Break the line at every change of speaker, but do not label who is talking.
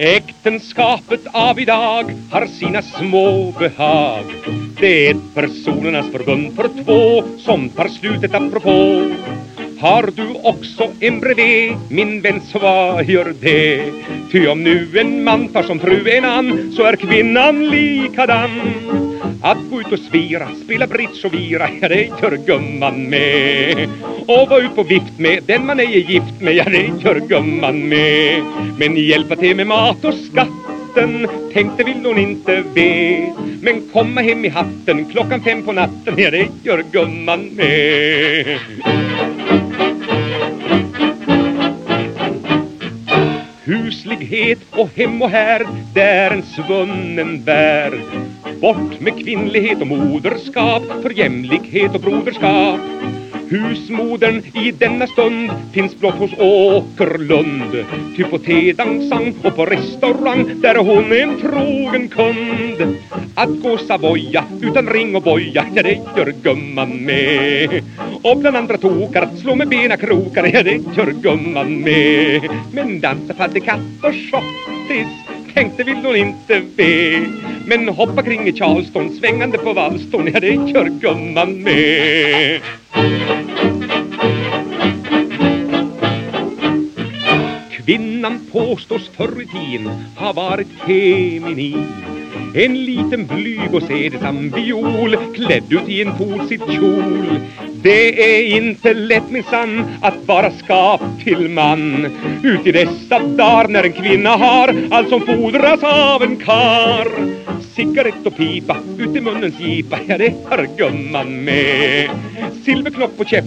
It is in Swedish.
Äktenskapet av idag har sina små behag. Det är ett personernas förbund för två som tar slutet apropå har du också en bredvid, min vän, så vad gör det? Ty om nu en man tar som fru en annan så är kvinnan likadan att gå ut och svira, spela bridge och vira, ja det gör gumman med. Och vara ut på vift med den man ej är gift med, ja det gör gumman med. Men hjälpa till med mat och skatten tänkte vill hon inte be. Men komma hem i hatten klockan fem på natten, ja det gör gumman med. Huslighet och hem och här, det är en svunnen värld. Bort med kvinnlighet och moderskap för jämlikhet och broderskap. Husmodern i denna stund finns blott hos Åkerlund. Ty på tedansang och på restaurang där är hon en trogen kund. Att gå Savoya utan ring och boja, ja det gör gumman med. Och bland andra tokar att slå med bena krokar, ja det gör gumman med. Men dansa faddekatt och schottis tänkte vill hon inte ve. Men hoppa kring i Charleston svängande på valston Ja det gör gumman med. Kvinnan påstås förr i tiden ha varit feminin. En liten blyg och sedesam viol klädd ut i en polsitt kjol det är inte lätt minsann att vara skap till man. Ut i dessa dagar när en kvinna har allt som fordras av en kar. Cigarett och pipa, ut i munnens gipa, ja det har gumman med. Silverknopp och käpp